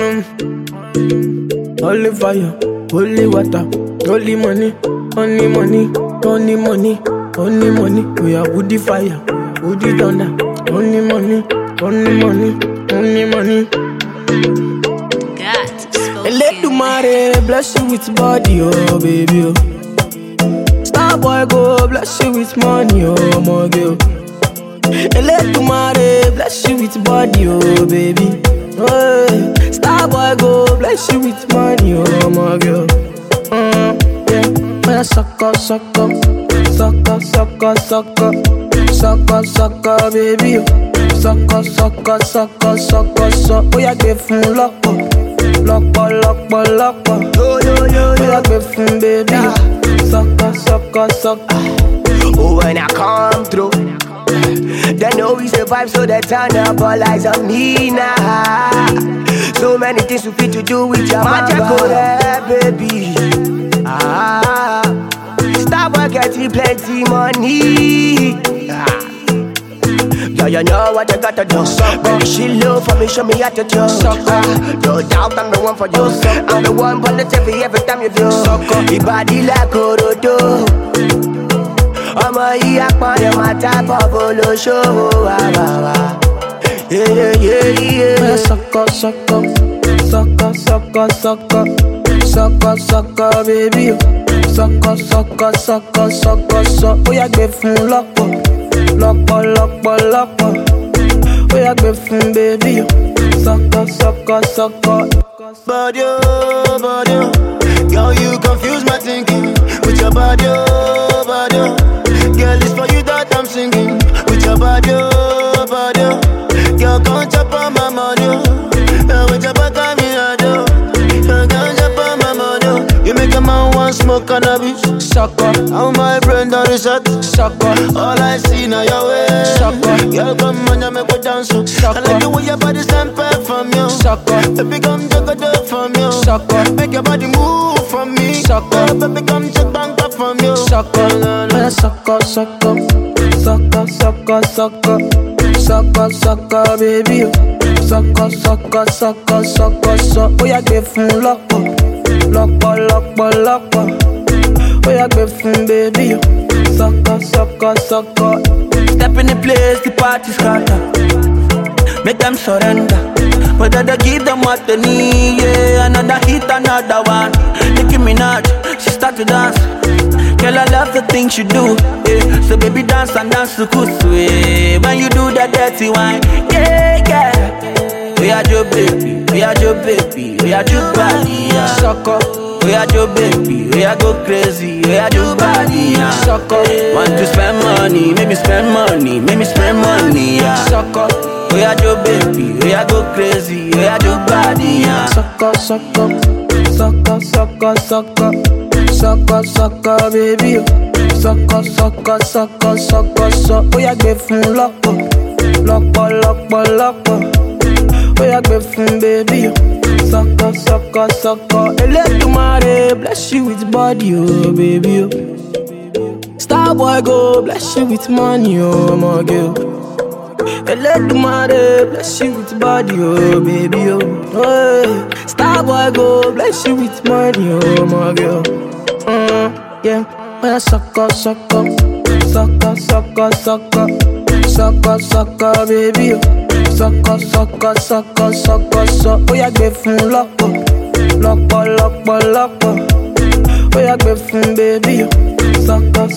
Mm. Holy fire, holy water, holy money, only money, only money, only money. We are woody fire, woody thunder, only money, only money, only money. Eledumare bless you with body, oh baby. Oh. Star boy go bless you with money, oh my girl. Eledumare bless you with body, oh baby. Oh, Star boy go bless you with money, oh my girl. Mm, yeah, when I suck up, suck up, suck up, suck up, suck up, suck up, suck up, baby. oh. Suck up, suck up, suck up, suck up, suck. Oh yeah, give fún lọ́pọ̀, lọ́pọ̀, lọ́pọ̀, lọ́pọ̀. Yo, yo, yo, Oh yeah, give fún baby. Suck up, suck up, suck up. Oh, when I come through, they know we survive, so they turn up all eyes on me now. So many things we fit to do with your magic, oh yeah, baby. Ah, stop getting plenty money. Ah. Yeah, you know what you gotta do. Baby, she low for me, show me how to do. Ah, no doubt I'm the one for you. I'm the one positive every time you do. Your body like Orodo. ọmọ yìí apọ̀lẹ̀ tábọ̀ bó ló ṣòwò wá wá wá. Yeah, suck up, suck up, suck up, suck up, suck up, suck up, suck up, baby. Suck up, suck up, suck up, suck up, suck. Oh yeah, gbé fún lọ́pọ̀, lọ́pọ̀, lọ́pọ̀, lọ́pọ̀. Oh yeah, gbé fún baby. Suck up, suck up, suck up. Body, oh, body, oh. Girl, you confuse my thinking with your body, oh, body. oh. Smoke cannabis. Suck up, How my brain done reset. suck up, All I see now your way. Sucker. Girl, come on, you make me dance. oh. I Sucker. like the way your body stand back from you. suck up, Baby, come take a dip from you. suck up. Make your body move from me. Sucker. Baby, come check bank up from you. suck up, when I suck up, suck up, suck up, suck up, suck up, suck up, suck up, baby. Suck up, suck up, suck up, suck up, suck. Oh yeah, gbé fún lọ́pọ̀, lọ́pọ̀, lọ́pọ̀, lọ́pọ̀. Oh yeah, gbé fún baby. Up, suck up, suck up. Step in the place, the party scatter. Make them surrender. Whether they give them what they need, yeah. Another hit, another one. Nicki Minaj, she start to dance. Girl, I love the things you do, yeah. So baby, dance and dance to kusu, yeah. When you do that dirty wine, yeah, yeah. We are your baby, we are your baby, we are your body, We are your baby, are go crazy, are your body. Suck up. Want to spend money, make me spend money, make me spend money, up, We are your baby, are go crazy, are your body, suck up, suck up, suck up, suck up, baby. Suck up, suck up, suck. Oh yeah, gbé fún lọ́pọ̀, lọ́pọ̀, lọ́pọ̀, lọ́pọ̀. Yeah, gbé fún baby. Suck up, suck up, suck up. Elédùmarè bless you with body, oh baby. oh. Star boy go bless you with money, oh my girl. Elédùmarè bless you with body, oh baby, oh. Hey. Star boy go bless you with money, oh my girl. Mm, yeah, I suck up, suck up, suck up, suck up, suck up, suck up, suck up, baby, oh. Suck up, suck up, suck. Oh yeah, gbé fún lọ́pọ̀, lọ́pọ̀, lọ́pọ̀, lọ́pọ̀. Oh yeah, gbé fún baby, oh. Suck up,